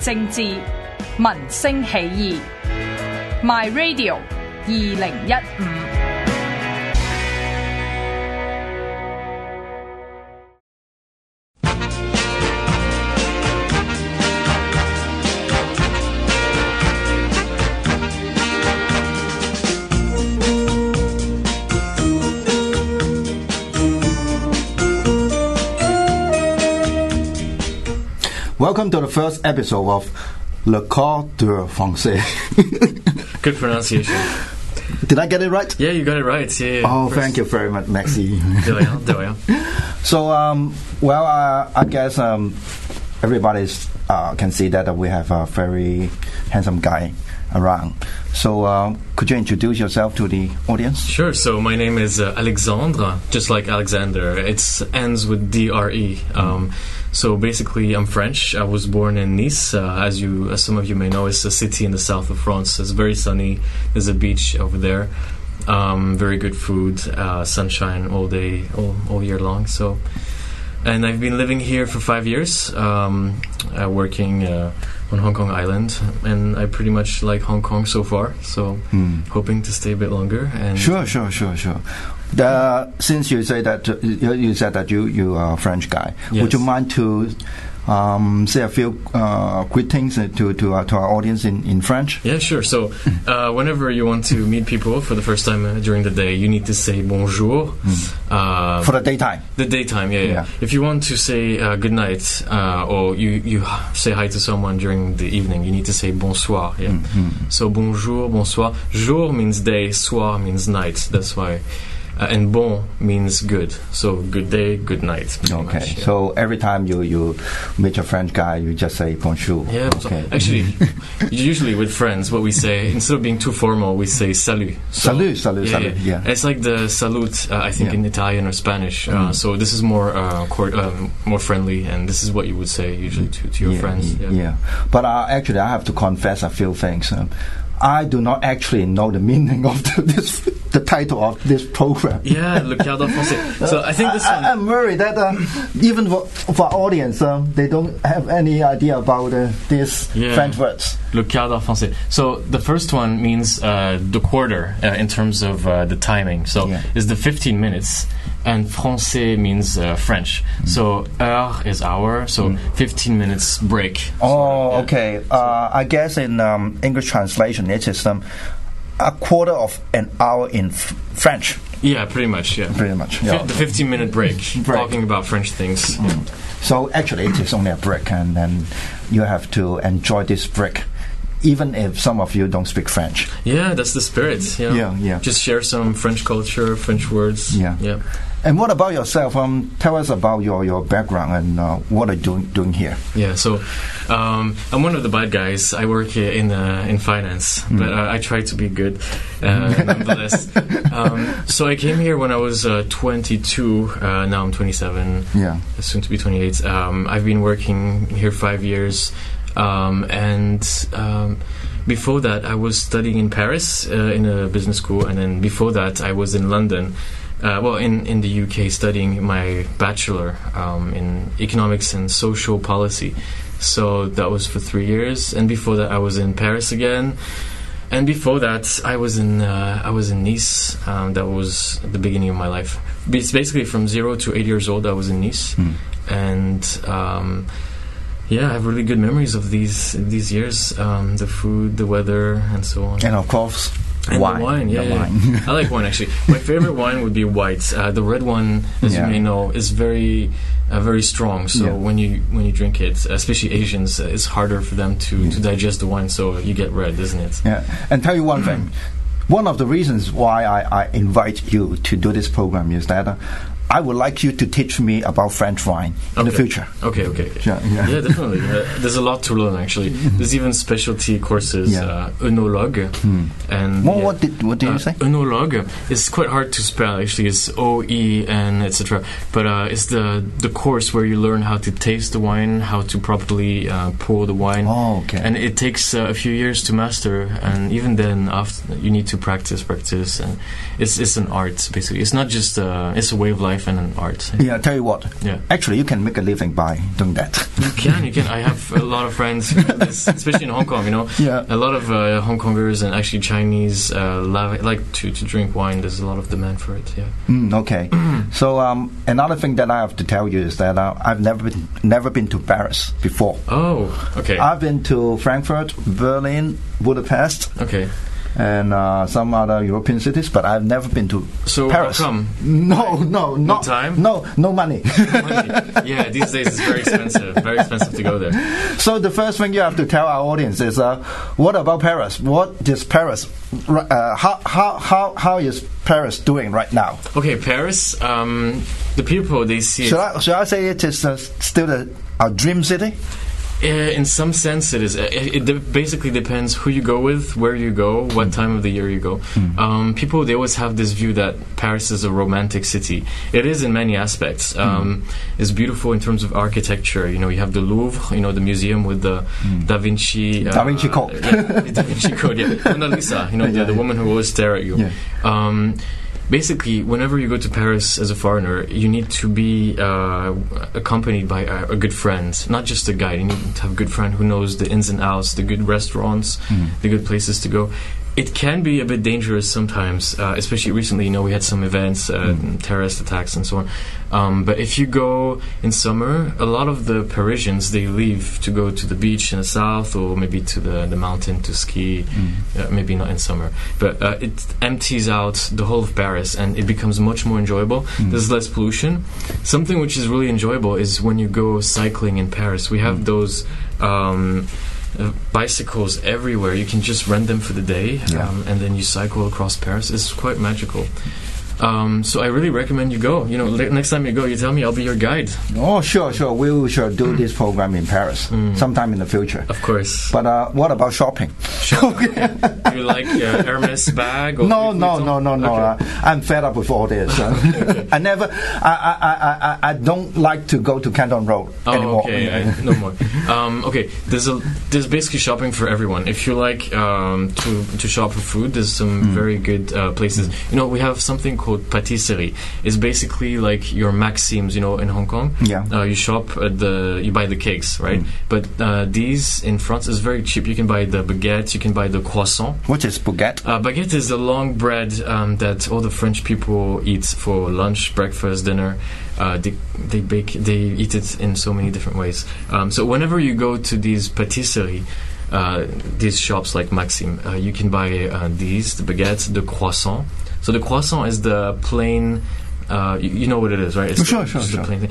政治、民生起义。My Radio 二零一五。Welcome to the first episode of Le Corps de Français. Good pronunciation. Did I get it right? Yeah, you got it right. Yeah. Oh, First- thank you very much, Maxi. De rien, de rien. so, um, well, uh, I guess um, everybody uh, can see that we have a very handsome guy around. So, uh, could you introduce yourself to the audience? Sure. So my name is uh, Alexandre, just like Alexander. It ends with D R E. Um, so basically, I'm French. I was born in Nice, uh, as you, as some of you may know, it's a city in the south of France. It's very sunny. There's a beach over there. Um, very good food, uh, sunshine all day, all, all year long. So, and I've been living here for five years, um, uh, working uh, on Hong Kong Island, and I pretty much like Hong Kong so far. So, hmm. hoping to stay a bit longer. And Sure, sure, sure, sure. The, since you say that you you said that you you are a French guy, would you mind to um, say a few uh, greetings uh, to to, uh, to our audience in, in French? Yeah, sure. So, uh, whenever you want to meet people for the first time uh, during the day, you need to say bonjour. Uh, For the daytime. the daytime, yeah, yeah. Yeah. If you want to say uh, good night, uh, or you, you say hi to someone during the evening, you need to say bonsoir. Yeah. So bonjour, bonsoir. Jour means day, soir means night. That's why. Uh, and bon means good. So good day, good night. Okay, much, yeah. so every time you, you meet a French guy, you just say bonjour. Yeah, so actually, usually with friends, what we say instead of being too formal, we say salut. So- Salut, salut, yeah, salut, yeah. It's like the salute, uh, I think, Yeah. Mm. in Italian or Spanish. Uh, so this is more uh, um, more friendly, and this is what you would say usually to, to your yeah, friends. Yeah. But uh, actually, I have to confess a few things. Um, I do not actually know the meaning of the, this, the title of this program. Yeah, d'heure français. So I think this one. I, am worried that uh, even for, for audience, um, they don't have any idea about uh, these Yeah. French words. Le quart français. So the first one means uh, the quarter uh, in terms of uh, the timing. So Yeah. it's the 15 minutes, and français means uh, French. Mm. So heure is hour, so 15 minutes break. Oh, Yeah. okay. Uh, I guess in um, English translation, it is um, a quarter of an hour in f- French, Yeah, pretty much. Yeah, pretty much. Yeah. the 15 minute break, Break. talking about French things. Yeah. So actually, it is only a break, and then you have to enjoy this break, even if some of you don't speak French. Yeah, that's the spirit. Yeah. Yeah, yeah. Just share some French culture, French words. Yeah. yeah. And what about yourself? Um, tell us about your, your background and uh, what are you doing, doing here? Yeah, so um, I'm one of the bad guys. I work in uh, in finance, Hmm. but uh, I try to be good uh, nonetheless. um, so I came here when I was uh, 22. Uh, now I'm 27. Yeah. soon to be 28. Um, I've been working here five years, um, and um, before that, I was studying in Paris uh, in a business school, and then before that, I was in London. Uh, well, in, in the UK, studying my bachelor um, in economics and social policy. So that was for three years, and before that, I was in Paris again. And before that, I was in uh, I was in Nice. Um, that was the beginning of my life. It's basically from zero to eight years old. I was in Nice, and um, yeah, I have really good memories of these these years. Um, the food, the weather, and so on. And of course, And wine. the wine, yeah, The yeah. wine. I like wine actually. My favorite wine would be white. Uh, the red one, as Yeah. you may know, is very, uh, very strong. So Yeah. when you when you drink it, especially Asians, uh, it's harder for them to, to digest the wine. So you get red, isn't it? Yeah, and tell you one thing. One of the reasons why I, I invite you to do this program is that uh, I would like you to teach me about French wine in the future. Okay, okay. Yeah, yeah. definitely. Uh, there's a lot to learn actually. There's even specialty courses, Yeah. uh, œnologue, and What, yeah. what did what did Uh, you say? Œnologue is quite hard to spell. Actually, it's O E N etc. But uh, it's the the course where you learn how to taste the wine, how to properly uh, pour the wine. Oh, okay. And it takes uh, a few years to master, and even then, after you need to practice, practice, and it's it's an art basically. It's not just uh, it's a way of life life and an art. Yeah, tell you what. Yeah. Actually, you can make a living by doing that. You can, you can. I have a lot of friends, who do this, especially in Hong Kong. You know, Yeah. a lot of uh, Hong Kongers and actually Chinese uh, love, like to, to drink wine. There's a lot of demand for it. Yeah. Mm, okay. so um, another thing that I have to tell you is that uh, I've never been never been to Paris before. Oh, okay, I've been to Frankfurt, Berlin, Budapest, okay. And uh, some other European cities, but I've never been to So Paris. come? No, no, no time? No, no money. Money. yeah, these days it's very expensive. Very expensive to go there. so the first thing you have to tell our audience is, uh, what about Paris? What is Paris? Uh, how, how, how, how is Paris doing right now? Okay, Paris. Um, the people they see Should. I, should I say it is uh, still a, a dream city? Uh, in some sense, it is. Uh, It, it basically depends who you go with, where you go, what time of the year you go. Um, people they always have this view that Paris is a romantic city. It is in many aspects. Um, It's beautiful in terms of architecture. You know, you have the Louvre. You know, the museum with the Da Vinci. Uh, Da Vinci Code. yeah, the Da Vinci Code. Yeah, Mona Lisa. You know, Yeah, the, the woman who always stare at you. Yeah. Um, basically, whenever you go to Paris as a foreigner, you need to be uh, accompanied by a, a good friend, not just a guide. You need to have a good friend who knows the ins and outs, the good restaurants, the good places to go. It can be a bit dangerous sometimes, uh, especially recently. You know, we had some events, uh, terrorist attacks, and so on. Um, but if you go in summer, a lot of the Parisians they leave to go to the beach in the south, or maybe to the, the mountain to ski. Uh, maybe not in summer, but uh, it empties out the whole of Paris, and it becomes much more enjoyable. There's less pollution. Something which is really enjoyable is when you go cycling in Paris. We have those. Um, uh, bicycles everywhere. You can just rent them for the day, Yeah. um, and then you cycle across Paris. It's quite magical. Um, so I really recommend you go. You know, le- next time you go, you tell me. I'll be your guide. Oh, sure, sure. We will sure do this program in Paris sometime in the future. Of course. But uh, what about shopping? Do you like uh, Hermes bag? Or No, no, no, no, no. Okay. Uh, I'm fed up with all this. Uh, I never, I, I, I, I, don't like to go to Canton Road Oh, anymore. okay, I, no more. Um, okay, there's a there's basically shopping for everyone. If you like um, to to shop for food, there's some Mm. very good uh, places. You know, we have something called patisserie. It's basically like your Maxims. You know, in Hong Kong. Yeah. Uh, you shop at the you buy the cakes, right? But uh, these in France is very cheap. You can buy the baguette. You can buy the croissant. What is baguette? Uh, baguette is a long bread um, that all the French people eat for lunch, breakfast, dinner. Uh, they they bake they eat it in so many different ways. Um, so whenever you go to these patisserie, uh, these shops like Maxim, uh, you can buy uh, these the baguettes, the croissant. So the croissant is the plain. Uh, you, you, know what it is, right? It's sure, the, sure, sure. The plain thing.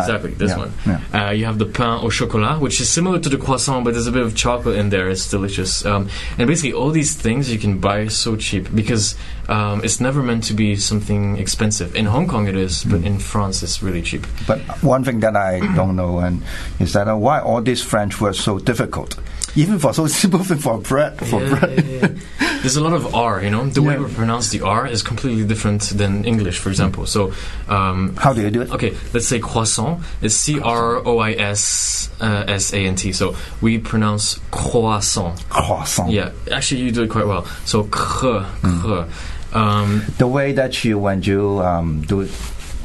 Exactly, this yeah, one. Yeah. Uh, you have the pain au chocolat, which is similar to the croissant, but there's a bit of chocolate in there. It's delicious. Um, and basically, all these things you can buy so cheap because um, it's never meant to be something expensive. In Hong Kong, it is, but mm. in France, it's really cheap. But one thing that I don't know and is that uh, why all these French words so difficult, even for so simple thing for bread. For yeah, bread yeah, yeah. There's a lot of R, you know. The way we pronounce the R is completely different than English, for example. So, um, How do you do it? Okay, let's say croissant. It's C R O I S uh, S A N T. So we pronounce croissant. Croissant. Yeah, actually, you do it quite well. So kh, kh. Um, The way that you when you um, do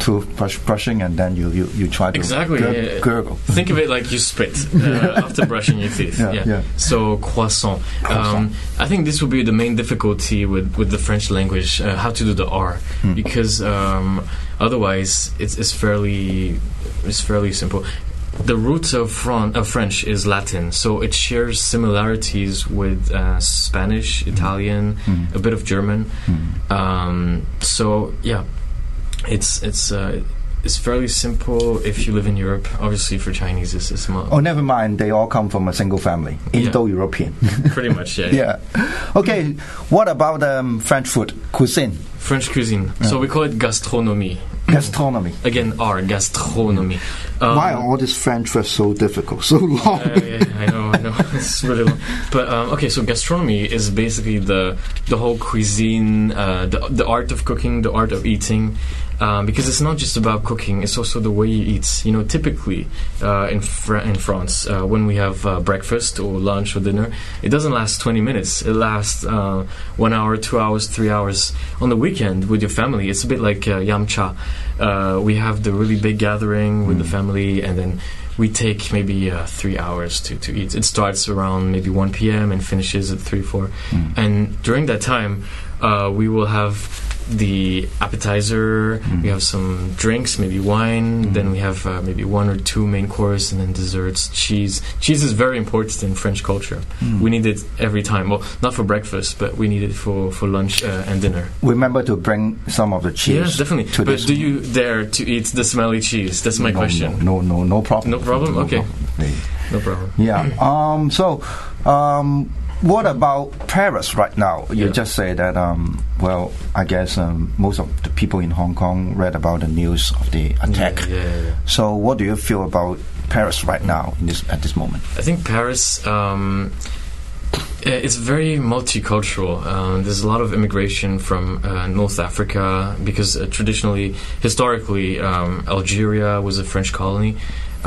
toothbrush brushing and then you, you, you try to Exactly, gur- yeah. gurgle. think of it like you spit uh, after brushing your teeth. Yeah, yeah. So croissant. Um, I think this will be the main difficulty with, with the French language, uh, how to do the R, Hmm. because um, otherwise it's, it's fairly it's fairly simple. The roots of, Fran- of French is Latin, so it shares similarities with uh, Spanish, Hmm. Italian, a bit of German. Um, so yeah, it's it's uh, it's fairly simple if you live in Europe. Obviously, for Chinese, it's, it's mo- Oh, never mind. They all come from a single family, Indo-European. pretty much yeah. yeah. Okay. What about um, French food cuisine, French cuisine. So we call it gastronomie. gastronomy? Again, R gastronomie. Um, Why are all these French words so difficult, so long? Uh, yeah, I know, I know. It's really long. But um, okay, so gastronomy is basically the the whole cuisine, uh, the the art of cooking, the art of eating. um, because it's not just about cooking; it's also the way you eat. You know, typically uh, in in France, uh, when we have uh, breakfast or lunch or dinner, it doesn't last 20 minutes. It lasts uh, one hour, two hours, three hours. On the weekend with your family, it's a bit like uh, yam. Uh, we have the really big gathering with the family, and then we take maybe uh, three hours to, to eat. It starts around maybe 1 p.m. and finishes at 3, 4. And during that time, uh, we will have the appetizer, we have some drinks, maybe wine, then we have uh, maybe one or two main course, and then desserts, cheese. Cheese is very important in French culture. We need it every time. Well, not for breakfast, but we need it for, for lunch uh, and dinner. Remember to bring some of the cheese. Yes, definitely. To But this do you dare to eat the smelly cheese? That's my no, question. No, no, no, no problem. No problem? Okay. problem. No problem. Yeah. Um. So, um, what about Paris right now? You Yeah. just say that. Um. Well, I guess um, most of the people in Hong Kong read about the news of the attack. Yeah, yeah. So, what do you feel about Paris right now in this at this moment? I think Paris. Um, it's very multicultural. Um, there's a lot of immigration from uh, North Africa because uh, traditionally, historically, um, Algeria was a French colony.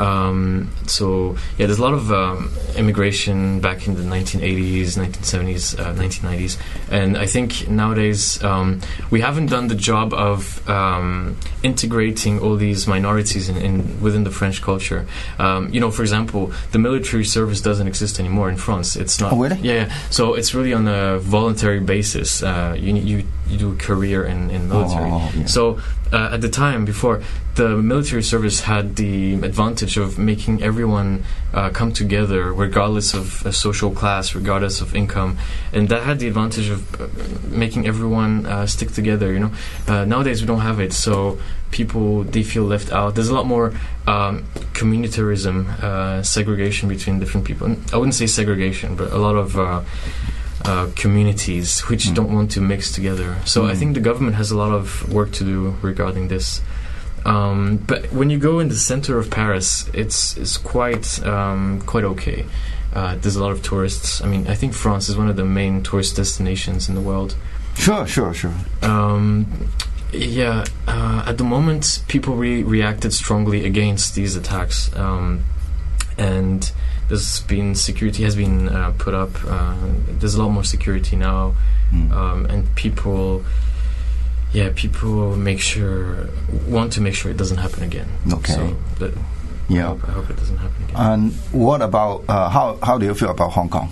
Um, so yeah, there's a lot of um, immigration back in the 1980s, 1970s, uh, 1990s, and I think nowadays um, we haven't done the job of um, integrating all these minorities in, in within the French culture. Um, you know, for example, the military service doesn't exist anymore in France. It's not. Oh, really? Yeah, yeah. So it's really on a voluntary basis. Uh, you you you do a career in in military. Oh, yeah. So uh, at the time before, the military service had the advantage of making everyone uh, come together, regardless of uh, social class, regardless of income, and that had the advantage of uh, making everyone uh, stick together. You know, uh, nowadays we don't have it, so people they feel left out. There's a lot more um, communitarism, uh, segregation between different people. I wouldn't say segregation, but a lot of uh, communities which don't want to mix together. So I think the government has a lot of work to do regarding this. Um, but when you go in the center of Paris, it's it's quite um, quite okay. Uh, there's a lot of tourists. I mean, I think France is one of the main tourist destinations in the world. Sure, sure, sure. Um, yeah, uh, at the moment, people re- reacted strongly against these attacks, um, and there's been security has been uh, put up. Uh, there's a lot more security now, Mm. um, and people, yeah, people make sure want to make sure it doesn't happen again. Okay. So that, I, Yeah. hope, I hope it doesn't happen again. And what about uh, how how do you feel about Hong Kong?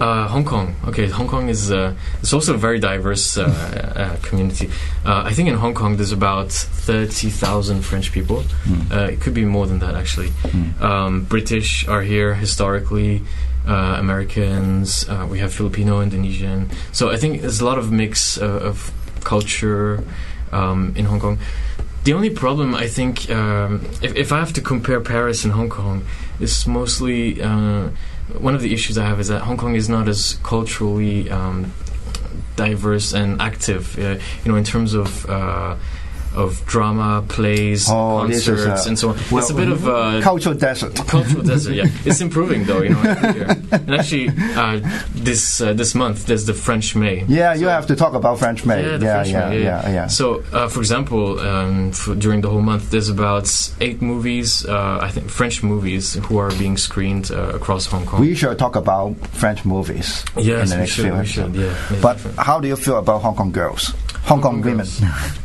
Uh, Hong Kong. Okay, Hong Kong is uh, it's also a very diverse uh, uh, community. Uh, I think in Hong Kong there's about thirty thousand French people. Uh, it could be more than that actually. Um, British are here historically. Uh, Americans. Uh, we have Filipino, Indonesian. So I think there's a lot of mix uh, of culture um, in Hong Kong. The only problem I think, um, if, if I have to compare Paris and Hong Kong, is mostly uh, one of the issues I have is that Hong Kong is not as culturally um, diverse and active. Uh, you know, in terms of uh, of drama, plays, Oh, concerts, uh, and so on. well, it's a bit of a Cultural desert. cultural desert. Yeah, it's improving though. You know, every year. and actually, uh, this uh, this month there's the French May. Yeah, you have to talk about French May. Yeah, the yeah, French yeah, May, yeah, yeah. So, uh, for example, um, for during the whole month, there's about eight movies, uh, I think French movies, who are being screened uh, across Hong Kong. We should talk about French movies in yes, the we next should, few we should, yeah. yeah, But how do you feel about Hong Kong girls? Hong Kong, Kong women.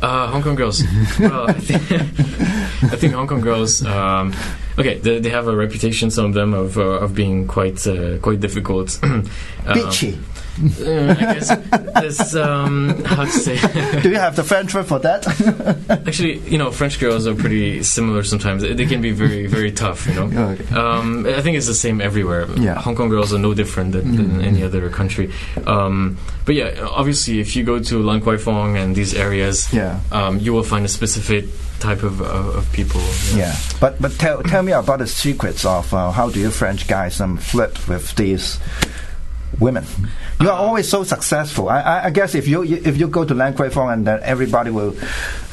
Uh, Hong Kong girls. well, I think, I think Hong Kong girls. Um, okay, they, they have a reputation, some of them, of uh, of being quite uh, quite difficult. Um, Bitchy. Uh, I guess there's um, how to say. Do you have the French word for that? Actually, you know, French girls are pretty similar sometimes. They can be very, very tough, you know. Okay. Um, I think it's the same everywhere. Yeah. Hong Kong girls are no different than, than any other country. Um, but yeah, obviously, if you go to Lan Kwai Fong and these areas, Yeah. um, you will find a specific type of, of, of people. Yeah, but but tell tell me about the secrets of uh, how do you French guys um, flirt with these women. You are always so successful. I, I, I guess if you if you go to Lan Kwai Fong and then everybody will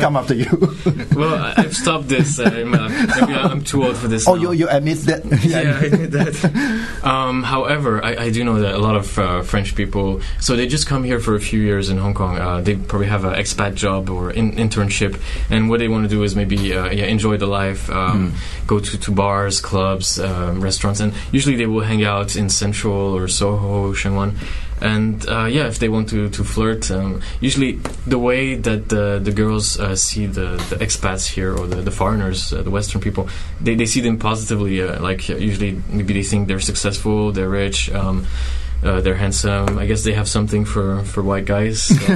come after you. well, I- I've stopped this. Uh, life. maybe I'm too old for this. oh, now. you you admit that? yeah, I admit that. Um, however, I, I do know that a lot of uh, French people, so they just come here for a few years in Hong Kong. Uh, they probably have an expat job or in, internship, and what they want to do is maybe uh, yeah, enjoy the life, um, go to, to bars, clubs, um, restaurants, and usually they will hang out in Central or Soho, Sheung Wan. And uh, yeah, if they want to, to flirt, um, usually the way that the, the girls uh, see the, the expats here or the, the foreigners, uh, the Western people, they, they see them positively. Uh, like usually, maybe they think they're successful, they're rich, um, uh, they're handsome. I guess they have something for, for white guys. so-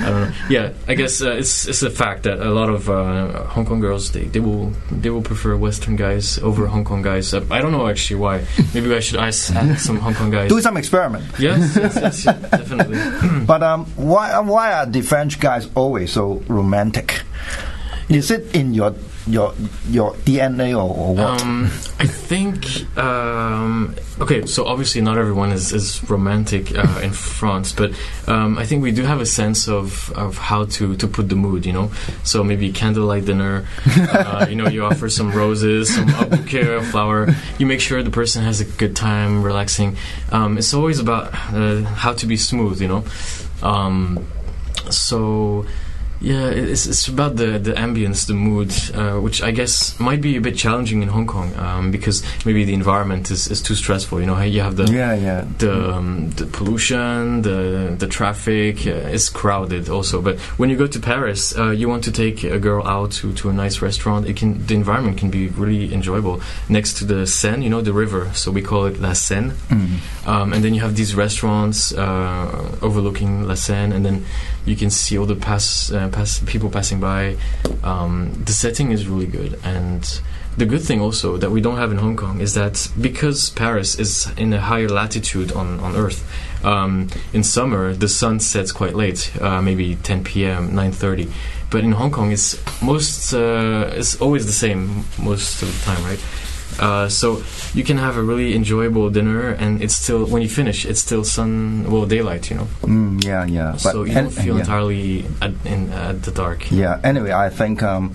I don't know. Yeah, I guess uh, it's it's a fact that a lot of uh, Hong Kong girls they, they will they will prefer Western guys over Hong Kong guys. Uh, I don't know actually why. Maybe I should ask, ask some Hong Kong guys. Do some experiment. Yes, yes, yes, definitely. But um, why why are the French guys always so romantic? Is it in your your your DNA or, or what? Um, I think um, okay. So obviously, not everyone is, is romantic uh, in France, but um, I think we do have a sense of, of how to, to put the mood. You know, so maybe candlelight dinner. Uh, you know, you offer some roses, some bouquet of flower. You make sure the person has a good time, relaxing. Um, it's always about uh, how to be smooth. You know, um, so. Yeah, it's, it's about the, the ambience, the mood, uh, which I guess might be a bit challenging in Hong Kong um, because maybe the environment is, is too stressful. You know, you have the yeah, yeah. the um, the pollution, the the traffic uh, is crowded also. But when you go to Paris, uh, you want to take a girl out to, to a nice restaurant. It can the environment can be really enjoyable next to the Seine, you know, the river. So we call it La Seine. Mm. Um, and then you have these restaurants uh, overlooking La Seine, and then you can see all the pass, pass people passing by. Um, the setting is really good, and the good thing also that we don't have in Hong Kong is that because Paris is in a higher latitude on on Earth, um, in summer the sun sets quite late, uh, maybe 10 p.m., 9:30. But in Hong Kong, it's most uh, it's always the same most of the time, right? Uh, so you can have a really enjoyable dinner, and it's still when you finish, it's still sun, well, daylight, you know. Mm, yeah, yeah. so you don't feel yeah. entirely at, in at the dark. Yeah. Anyway, I think um,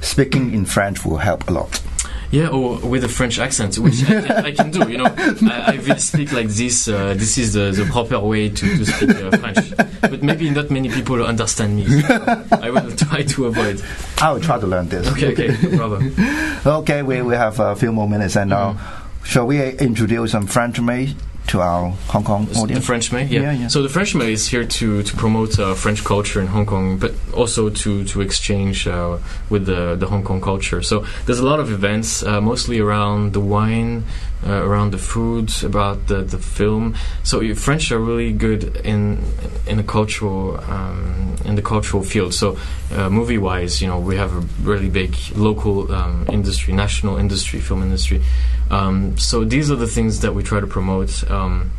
speaking in French will help a lot. Yeah, or with a French accent, which I can, I can do. You know, I, I will speak like this. Uh, this is the, the proper way to, to speak uh, French. But maybe not many people understand me. So I will try to avoid. I will try to learn this. Okay, okay, no problem. Okay, we, we have a few more minutes, and now shall we introduce some French May to our Hong Kong The audience? French May, yeah. Yeah, yeah. So the French May is here to, to promote uh, French culture in Hong Kong, but also to to exchange uh, with the the Hong Kong culture. So there's a lot of events, uh, mostly around the wine, uh, around the food, about the, the film. So you- French are really good in in the cultural um, in the cultural field. So uh, movie wise, you know, we have a really big local um, industry, national industry, film industry. Um, so these are the things that we try to promote. Um,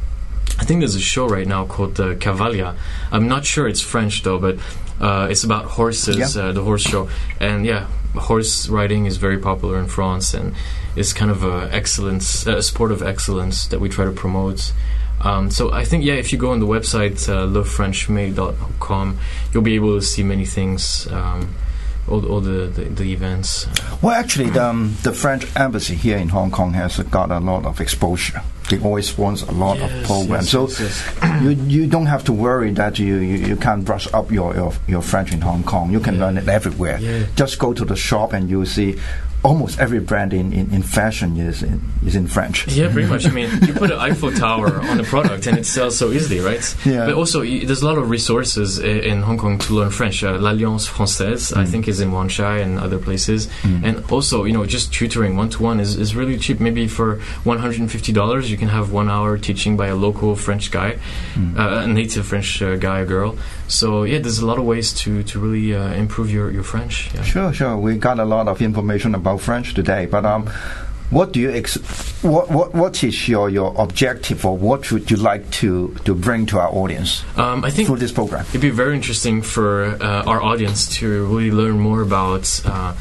I think there's a show right now called uh, Cavalia. I'm not sure it's French though, but uh, it's about horses, Yeah. uh, the horse show. And yeah, horse riding is very popular in France, and it's kind of a excellence, a sport of excellence that we try to promote. Um, so I think yeah, if you go on the website uh, lefrenchmay.com, you'll be able to see many things, um, all, all the, the the events. Well, actually, the, um, the French embassy here in Hong Kong has got a lot of exposure. They always sponsor a lot of Yes, programs, yes, so yes, you you don't have to worry that you, you, you can't brush up your, your your French in Hong Kong. You can Yeah. learn it everywhere. Yeah. Just go to the shop and you'll see almost every brand in, in, in fashion is in, is in French. Yeah, pretty much. I mean, you put an Eiffel Tower on a product and it sells so easily, right? Yeah. But also, y- there's a lot of resources i- in Hong Kong to learn French. Uh, L'Alliance Française, I think, is in Wan Chai and other places. And also, you know, just tutoring one to one is is really cheap. Maybe for $150, you can have one hour teaching by a local French guy, uh, a native French uh, guy or girl. So, yeah, there's a lot of ways to, to really uh, improve your, your French. Yeah. Sure, sure. We got a lot of information about French today, but um, what do you ex- what, what what is your, your objective or what would you like to, to bring to our audience Um, I think through this program? It'd be very interesting for uh, our audience to really learn more about uh,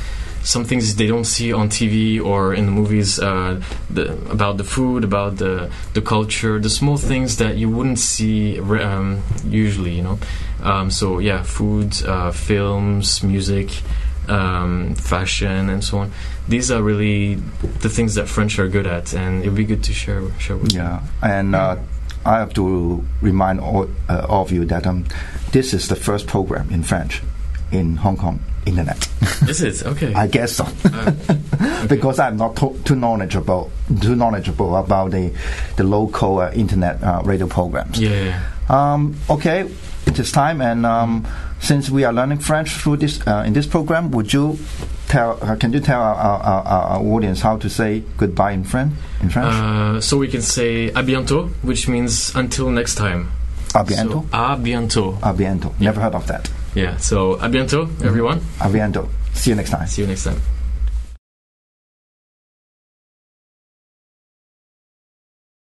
some things they don't see on TV or in the movies uh, the, about the food, about the the culture, the small things that you wouldn't see um, usually. You know, um, so yeah, food, uh, films, music. Um, fashion and so on. These are really the things that French are good at, and it would be good to share share with you. Yeah, and uh, I have to remind all, uh, all of you that um, this is the first program in French in Hong Kong internet. This is it okay? I guess so, because I'm not to- too knowledgeable too knowledgeable about the the local uh, internet uh, radio programs. yeah, yeah. Um, okay, it is time, and um, since we are learning French through this uh, in this program, would you tell? Uh, can you tell our, our, our, audience how to say goodbye in French? In French, Uh, so we can say à bientôt, which means until next time. a bientôt. So, à bientôt. a bientôt. Never heard of that. Yeah. So à bientôt, everyone. A bientôt. See you next time. See you next time.